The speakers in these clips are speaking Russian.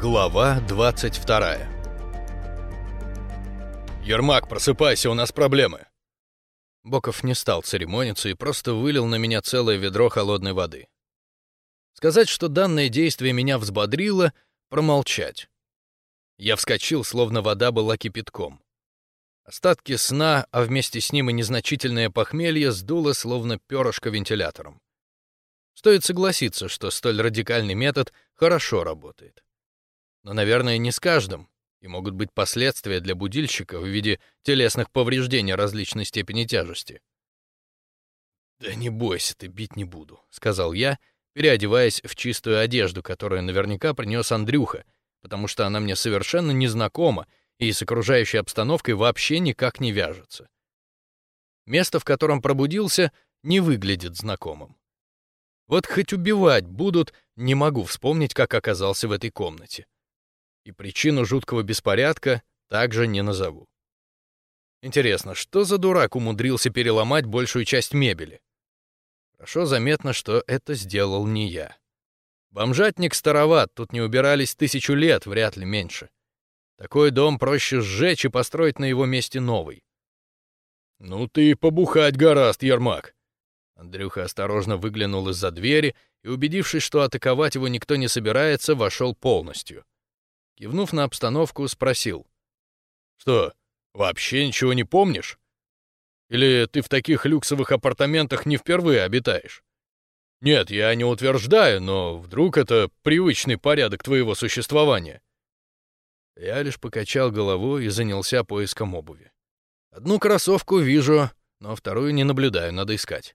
Глава 22 «Ермак, просыпайся, у нас проблемы!» Боков не стал церемониться и просто вылил на меня целое ведро холодной воды. Сказать, что данное действие меня взбодрило, промолчать. Я вскочил, словно вода была кипятком. Остатки сна, а вместе с ним и незначительное похмелье сдуло, словно перышко вентилятором. Стоит согласиться, что столь радикальный метод хорошо работает. Но, наверное, не с каждым, и могут быть последствия для будильщика в виде телесных повреждений различной степени тяжести. «Да не бойся ты, бить не буду», — сказал я, переодеваясь в чистую одежду, которую наверняка принес Андрюха, потому что она мне совершенно незнакома и с окружающей обстановкой вообще никак не вяжется. Место, в котором пробудился, не выглядит знакомым. Вот хоть убивать будут, не могу вспомнить, как оказался в этой комнате. И причину жуткого беспорядка также не назову. Интересно, что за дурак умудрился переломать большую часть мебели? Хорошо заметно, что это сделал не я. Бомжатник староват, тут не убирались тысячу лет, вряд ли меньше. Такой дом проще сжечь и построить на его месте новый. «Ну ты побухать гораст, Ермак!» Андрюха осторожно выглянул из-за двери и, убедившись, что атаковать его никто не собирается, вошел полностью. Кивнув на обстановку, спросил. «Что, вообще ничего не помнишь? Или ты в таких люксовых апартаментах не впервые обитаешь? Нет, я не утверждаю, но вдруг это привычный порядок твоего существования?» Я лишь покачал головой и занялся поиском обуви. Одну кроссовку вижу, но вторую не наблюдаю, надо искать.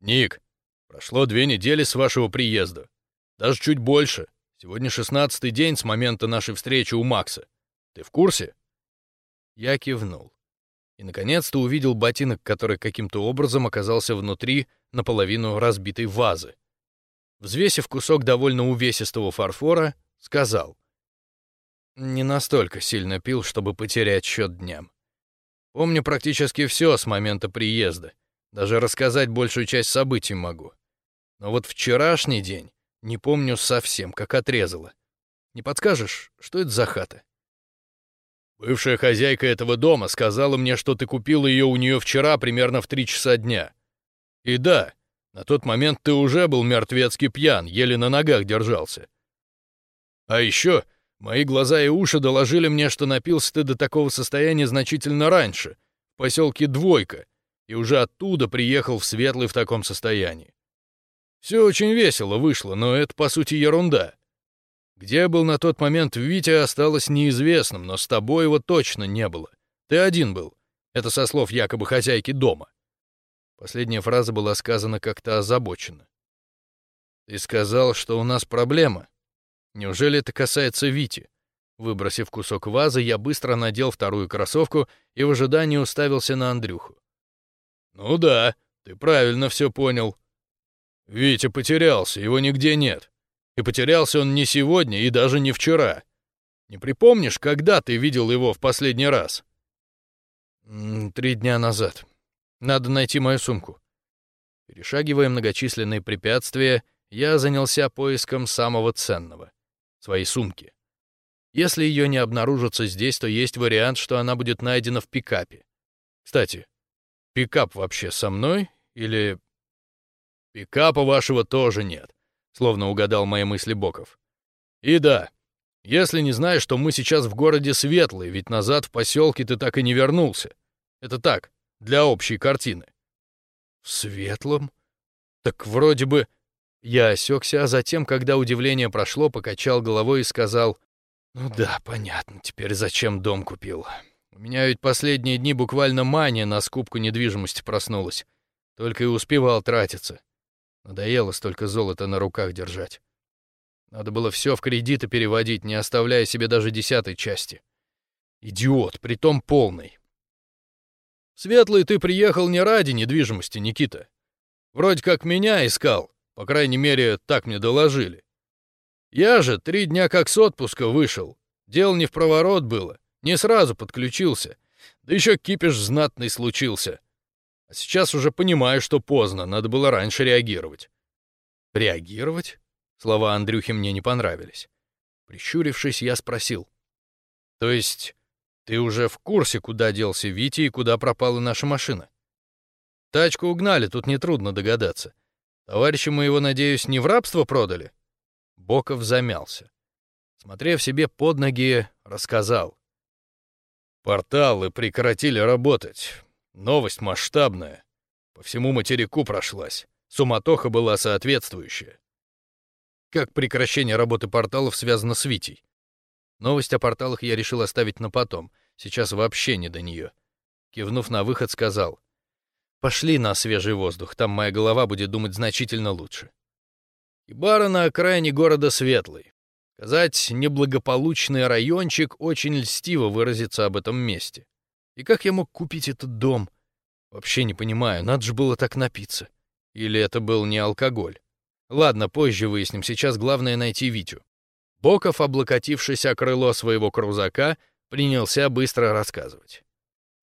«Ник, прошло две недели с вашего приезда. Даже чуть больше. Сегодня шестнадцатый день с момента нашей встречи у Макса. Ты в курсе?» Я кивнул. И, наконец-то, увидел ботинок, который каким-то образом оказался внутри наполовину разбитой вазы. Взвесив кусок довольно увесистого фарфора, сказал. Не настолько сильно пил, чтобы потерять счет дням. Помню практически все с момента приезда. Даже рассказать большую часть событий могу. Но вот вчерашний день не помню совсем, как отрезало. Не подскажешь, что это за хата? Бывшая хозяйка этого дома сказала мне, что ты купил ее у нее вчера примерно в три часа дня. И да, на тот момент ты уже был мертвецки пьян, еле на ногах держался. А еще мои глаза и уши доложили мне, что напился ты до такого состояния значительно раньше, в поселке Двойка, и уже оттуда приехал в Светлый в таком состоянии. Все очень весело вышло, но это, по сути, ерунда. Где был на тот момент Витя, осталось неизвестным, но с тобой его точно не было. Ты один был. Это со слов якобы хозяйки дома. Последняя фраза была сказана как-то озабоченно. Ты сказал, что у нас проблема. Неужели это касается Вити? Выбросив кусок вазы, я быстро надел вторую кроссовку и в ожидании уставился на Андрюху. «Ну да, ты правильно все понял. Витя потерялся, его нигде нет. И потерялся он не сегодня и даже не вчера. Не припомнишь, когда ты видел его в последний раз?» «Три дня назад. Надо найти мою сумку». Перешагивая многочисленные препятствия, я занялся поиском самого ценного — своей сумки. Если ее не обнаружится здесь, то есть вариант, что она будет найдена в пикапе. Кстати, Пикап вообще со мной? Или... Пикапа вашего тоже нет, словно угадал мои мысли Боков. И да, если не знаешь, что мы сейчас в городе Светлый, ведь назад в поселке ты так и не вернулся. Это так, для общей картины. В Светлом? Так вроде бы... Я осекся, а затем, когда удивление прошло, покачал головой и сказал, «Ну да, понятно, теперь зачем дом купил. У меня ведь последние дни буквально мания на скупку недвижимости проснулась. Только и успевал тратиться. Надоело столько золота на руках держать. Надо было все в кредиты переводить, не оставляя себе даже десятой части. Идиот, притом полный. Светлый ты приехал не ради недвижимости, Никита. Вроде как меня искал, по крайней мере, так мне доложили. Я же три дня как с отпуска вышел. Дело не в проворот было. Не сразу подключился. Да еще кипиш знатный случился. А сейчас уже понимаю, что поздно, надо было раньше реагировать. Реагировать? Слова Андрюхи мне не понравились. Прищурившись, я спросил. «То есть ты уже в курсе, куда делся Витя и куда пропала наша машина?» «Тачку угнали, тут нетрудно догадаться. Товарища моего, надеюсь, не в рабство продали?» Боков замялся. Смотрев себе под ноги, рассказал. «Порталы прекратили работать. Новость масштабная. По всему материку прошлась. Суматоха была соответствующая. Как прекращение работы порталов связано с Витей? Новость о порталах я решил оставить на потом. Сейчас вообще не до нее. Кивнув на выход, сказал. «Пошли на свежий воздух, там моя голова будет думать значительно лучше». И бара на окраине города Светлый. Сказать, неблагополучный райончик очень льстиво выразиться об этом месте. И как я мог купить этот дом? Вообще не понимаю, надо же было так напиться. Или это был не алкоголь? Ладно, позже выясним, сейчас главное найти Витю. Боков, облокотившись о крыло своего крузака, принялся быстро рассказывать.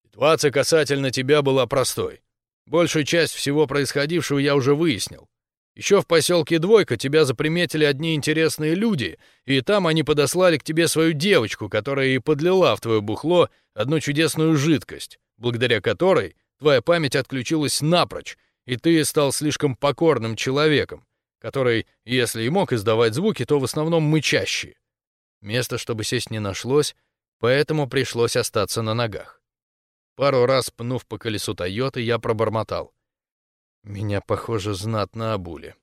«Ситуация касательно тебя была простой. Большую часть всего происходившего я уже выяснил. Еще в поселке Двойка тебя заприметили одни интересные люди, и там они подослали к тебе свою девочку, которая и подлила в твое бухло одну чудесную жидкость, благодаря которой твоя память отключилась напрочь, и ты стал слишком покорным человеком, который, если и мог издавать звуки, то в основном мычащие. Места, чтобы сесть, не нашлось, поэтому пришлось остаться на ногах. Пару раз пнув по колесу Тойоты, я пробормотал. Меня, похоже, знатно обули.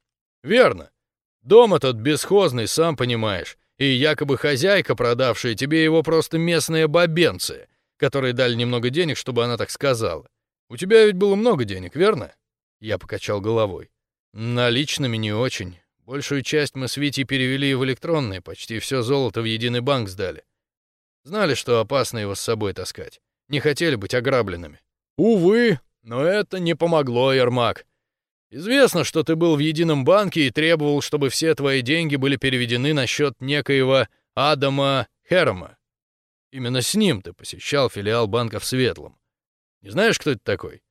Верно. Дом этот бесхозный, сам понимаешь, и якобы хозяйка, продавшая тебе его, просто местная бабенция, которой дали немного денег, чтобы она так сказала. У тебя ведь было много денег, верно? Я покачал головой. Наличными не очень. Большую часть мы с Витей перевели в электронные, почти все золото в единый банк сдали. Знали, что опасно его с собой таскать. Не хотели быть ограбленными. Увы, но это не помогло, Ермак. Известно, что ты был в едином банке и требовал, чтобы все твои деньги были переведены на счет некоего Адама Херма. Именно с ним ты посещал филиал банка в Светлом. Не знаешь, кто это такой?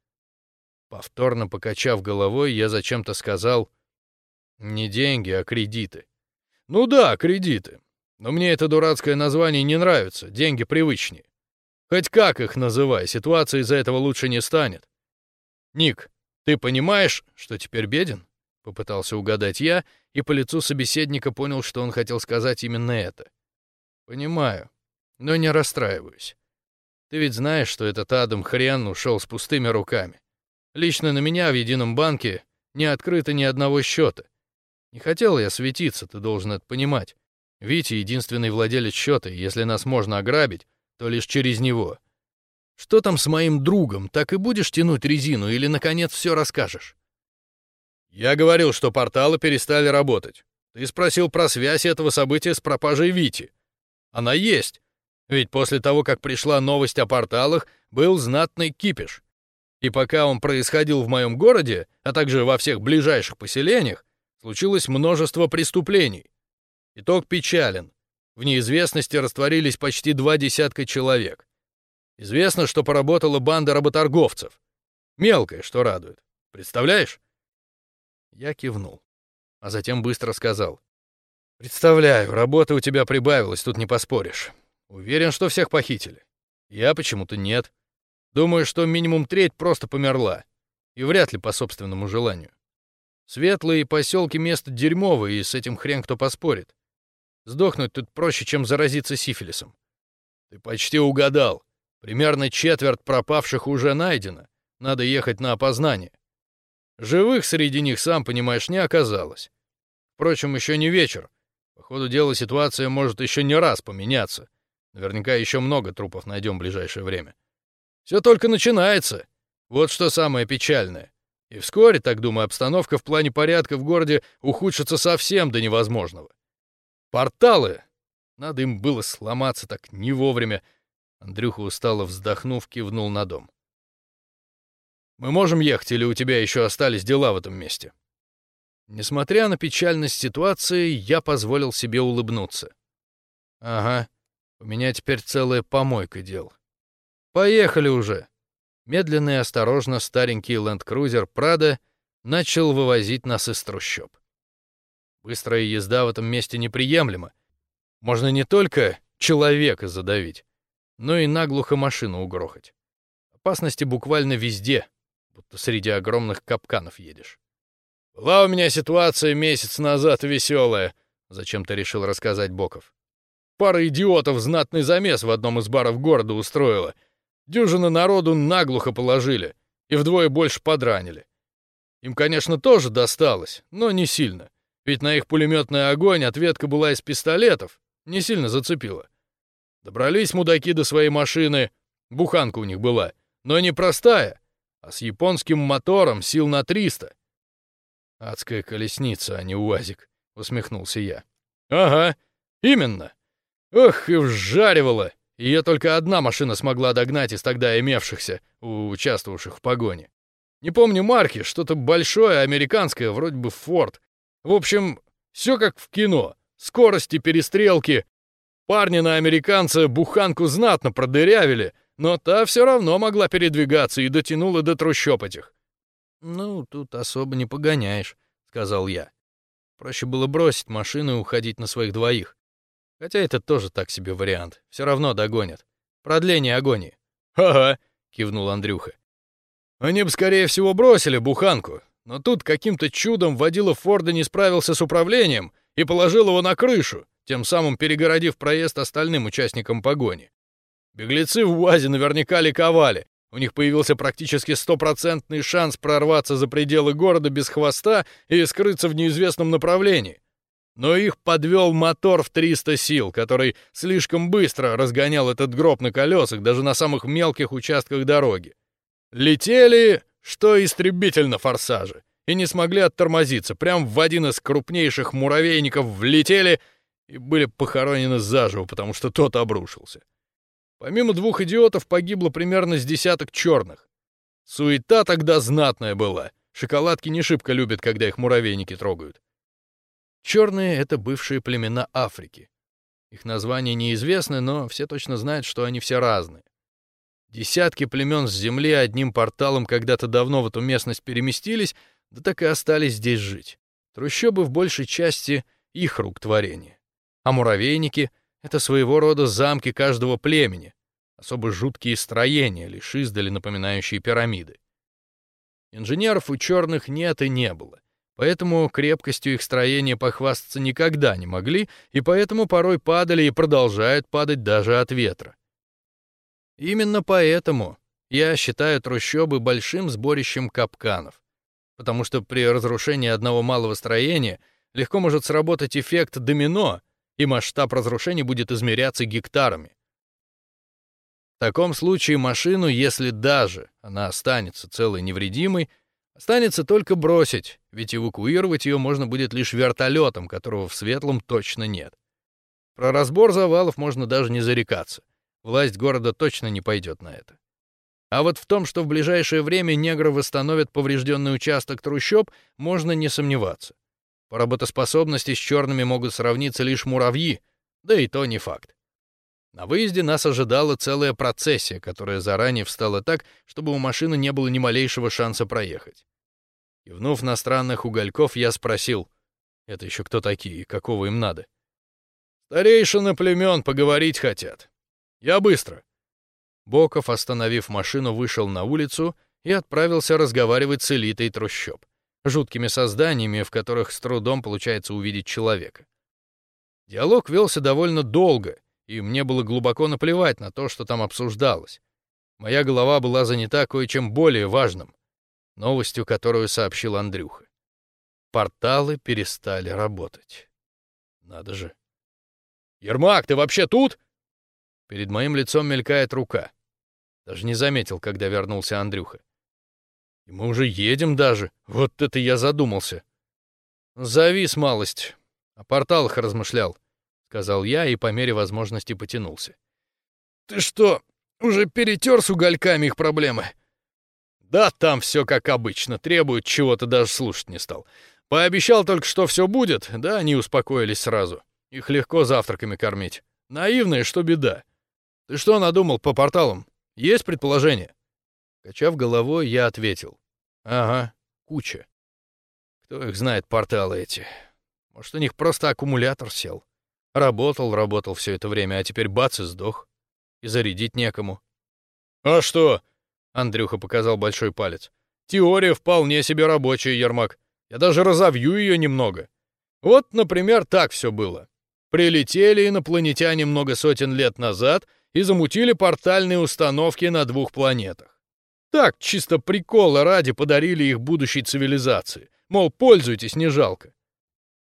Повторно покачав головой, я зачем-то сказал не деньги, а кредиты. Ну да, кредиты. Но мне это дурацкое название не нравится, деньги привычнее. Хоть как их называй, ситуация из-за этого лучше не станет. Ник, «Ты понимаешь, что теперь беден?» — попытался угадать я, и по лицу собеседника понял, что он хотел сказать именно это. «Понимаю, но не расстраиваюсь. Ты ведь знаешь, что этот Адам Хрен ушел с пустыми руками. Лично на меня в едином банке не открыто ни одного счета. Не хотел я светиться, ты должен это понимать. Витя — единственный владелец счета, и если нас можно ограбить, то лишь через него. Что там с моим другом? Так и будешь тянуть резину или, наконец, все расскажешь?» «Я говорил, что порталы перестали работать. Ты спросил про связь этого события с пропажей Вити. Она есть. Ведь после того, как пришла новость о порталах, был знатный кипиш. И пока он происходил в моем городе, а также во всех ближайших поселениях, случилось множество преступлений. Итог печален. В неизвестности растворились почти два десятка человек. Известно, что поработала банда работорговцев. Мелкая, что радует. Представляешь? Я кивнул, а затем быстро сказал. Представляю, работы у тебя прибавилось, тут не поспоришь. Уверен, что всех похитили. Я почему-то нет. Думаю, что минимум треть просто померла. И вряд ли по собственному желанию. Светлые поселки место дерьмовое, и с этим хрен кто поспорит. Сдохнуть тут проще, чем заразиться сифилисом. Ты почти угадал. Примерно четверть пропавших уже найдено. Надо ехать на опознание. Живых среди них, сам понимаешь, не оказалось. Впрочем, еще не вечер. По ходу дела ситуация может еще не раз поменяться. Наверняка еще много трупов найдем в ближайшее время. Все только начинается. Вот что самое печальное. И вскоре, так думаю, обстановка в плане порядка в городе ухудшится совсем до невозможного. Порталы! Надо им было сломаться так не вовремя, Андрюха устало вздохнув, кивнул на дом. «Мы можем ехать, или у тебя еще остались дела в этом месте?» Несмотря на печальность ситуации, я позволил себе улыбнуться. «Ага, у меня теперь целая помойка дел. Поехали уже!» Медленно и осторожно старенький ленд-крузер «Прада» начал вывозить нас из трущоб. Быстрая езда в этом месте неприемлема, можно не только человека задавить, но и наглухо машину угрохать. Опасности буквально везде, будто среди огромных капканов едешь. «Была у меня ситуация месяц назад веселая», — зачем-то решил рассказать Боков. «Пара идиотов знатный замес в одном из баров города устроила. Дюжина народу наглухо положили и вдвое больше подранили. Им, конечно, тоже досталось, но не сильно. Ведь на их пулеметный огонь ответка была из пистолетов, не сильно зацепила. Добрались мудаки до своей машины, буханка у них была, но не простая, а с японским мотором сил на 300. «Адская колесница, а не УАЗик», — усмехнулся я. «Ага, именно. Ох, и вжаривала. Ее только одна машина смогла догнать из тогда имевшихся, участвовавших в погоне. Не помню марки, что-то большое, американское, вроде бы Форд. В общем, все как в кино. Скорости, перестрелки. Парни на американца буханку знатно продырявили, но та все равно могла передвигаться и дотянула до трущоб этих. «Ну, тут особо не погоняешь», — сказал я. Проще было бросить машину и уходить на своих двоих. Хотя это тоже так себе вариант. Все равно догонят. Продление агонии. «Ага», — кивнул Андрюха. Они бы, скорее всего, бросили буханку, но тут каким-то чудом водила Форда не справился с управлением и положил его на крышу, тем самым перегородив проезд остальным участникам погони. Беглецы в УАЗе наверняка ликовали. У них появился практически стопроцентный шанс прорваться за пределы города без хвоста и скрыться в неизвестном направлении. Но их подвел мотор в 300 сил, который слишком быстро разгонял этот гроб на колесах даже на самых мелких участках дороги. Летели, что истребитель на форсаже, и не смогли оттормозиться. Прям в один из крупнейших муравейников влетели и были похоронены заживо, потому что тот обрушился. Помимо двух идиотов погибло примерно с десяток черных. Суета тогда знатная была. Шоколадки не шибко любят, когда их муравейники трогают. Черные — это бывшие племена Африки. Их названия неизвестны, но все точно знают, что они все разные. Десятки племен с земли одним порталом когда-то давно в эту местность переместились, да так и остались здесь жить. Трущобы в большей части их рук творения. А муравейники — это своего рода замки каждого племени, особо жуткие строения, лишь издали напоминающие пирамиды. Инженеров у черных нет и не было, поэтому крепкостью их строения похвастаться никогда не могли, и поэтому порой падали и продолжают падать даже от ветра. Именно поэтому я считаю трущобы большим сборищем капканов, потому что при разрушении одного малого строения легко может сработать эффект домино, и масштаб разрушений будет измеряться гектарами. В таком случае машину, если даже она останется целой невредимой, останется только бросить, ведь эвакуировать ее можно будет лишь вертолетом, которого в Светлом точно нет. Про разбор завалов можно даже не зарекаться. Власть города точно не пойдет на это. А вот в том, что в ближайшее время негры восстановят поврежденный участок трущоб, можно не сомневаться. По работоспособности с черными могут сравниться лишь муравьи, да и то не факт. На выезде нас ожидала целая процессия, которая заранее встала так, чтобы у машины не было ни малейшего шанса проехать. Кивнув на странных угольков, я спросил, это еще кто такие, какого им надо? Старейшины племен поговорить хотят. «Я быстро». Боков, остановив машину, вышел на улицу и отправился разговаривать с элитой трущоб, жуткими созданиями, в которых с трудом получается увидеть человека. Диалог велся довольно долго, и мне было глубоко наплевать на то, что там обсуждалось. Моя голова была занята кое-чем более важным, новостью, которую сообщил Андрюха. Порталы перестали работать. Надо же. «Ермак, ты вообще тут?» Перед моим лицом мелькает рука. Даже не заметил, когда вернулся Андрюха. И мы уже едем даже. Вот это я задумался. Завис малость. О порталах размышлял, сказал я и по мере возможности потянулся. Ты что, уже перетер с угольками их проблемы? Да, там все как обычно, требует чего-то, даже слушать не стал. Пообещал только, что все будет, да они успокоились сразу. Их легко завтраками кормить. Наивные, что беда. Ты что надумал по порталам? Есть предположение?» Качав головой, я ответил. «Ага, куча. Кто их знает, порталы эти? Может, у них просто аккумулятор сел? Работал, работал все это время, а теперь бац и сдох. И зарядить некому. «А что?» — Андрюха показал большой палец. «Теория вполне себе рабочая, Ермак. Я даже разовью ее немного. Вот, например, так все было. Прилетели инопланетяне много сотен лет назад и замутили портальные установки на двух планетах. Так, чисто прикола ради подарили их будущей цивилизации. Мол, пользуйтесь, не жалко.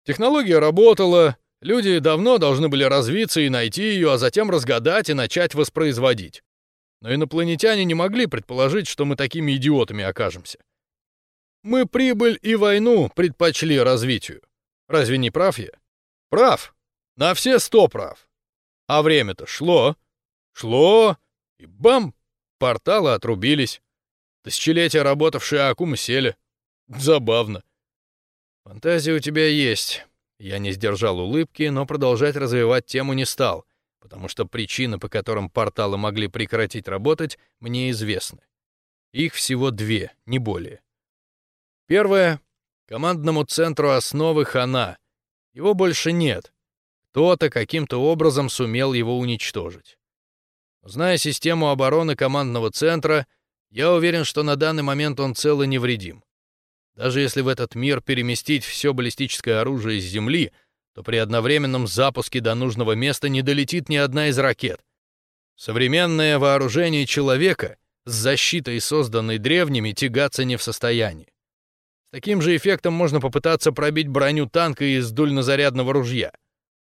Технология работала, люди давно должны были развиться и найти ее, а затем разгадать и начать воспроизводить. Но инопланетяне не могли предположить, что мы такими идиотами окажемся. Мы прибыль и войну предпочли развитию. Разве не прав я? Прав. На все сто прав. А время-то шло. Шло. И бам! Порталы отрубились. Тысячелетия работавшие Акумы сели. Забавно. Фантазия у тебя есть. Я не сдержал улыбки, но продолжать развивать тему не стал, потому что причины, по которым порталы могли прекратить работать, мне известны. Их всего две, не более. Первое. Командному центру основы хана. Его больше нет. Кто-то каким-то образом сумел его уничтожить. Зная систему обороны командного центра, я уверен, что на данный момент он цел и невредим. Даже если в этот мир переместить все баллистическое оружие с Земли, то при одновременном запуске до нужного места не долетит ни одна из ракет. Современное вооружение человека с защитой, созданной древними, тягаться не в состоянии. С таким же эффектом можно попытаться пробить броню танка из дульнозарядного ружья.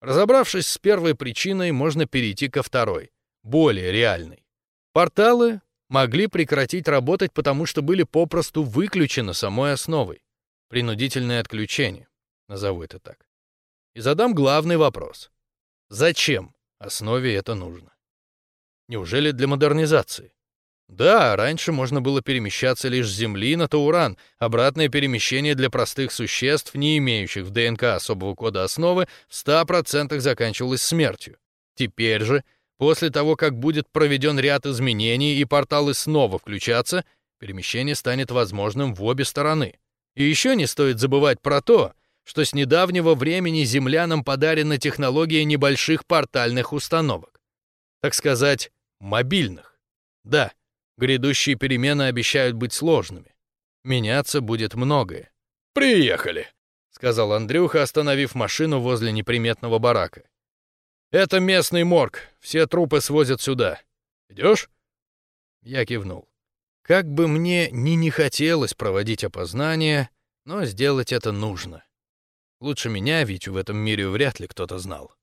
Разобравшись с первой причиной, можно перейти ко второй, более реальной. Порталы могли прекратить работать, потому что были попросту выключены самой основой. Принудительное отключение, назову это так. И задам главный вопрос. Зачем основе это нужно? Неужели для модернизации? Да, раньше можно было перемещаться лишь с Земли на Тауран. Обратное перемещение для простых существ, не имеющих в ДНК особого кода основы, в 100% заканчивалось смертью. Теперь же После того, как будет проведен ряд изменений и порталы снова включатся, перемещение станет возможным в обе стороны. И еще не стоит забывать про то, что с недавнего времени землянам подарена технология небольших портальных установок. Так сказать, мобильных. Да, грядущие перемены обещают быть сложными. Меняться будет многое. «Приехали», — сказал Андрюха, остановив машину возле неприметного барака. «Это местный морг. Все трупы свозят сюда. Идешь?» Я кивнул. Как бы мне ни не хотелось проводить опознание, но сделать это нужно. Лучше меня, ведь в этом мире вряд ли кто-то знал.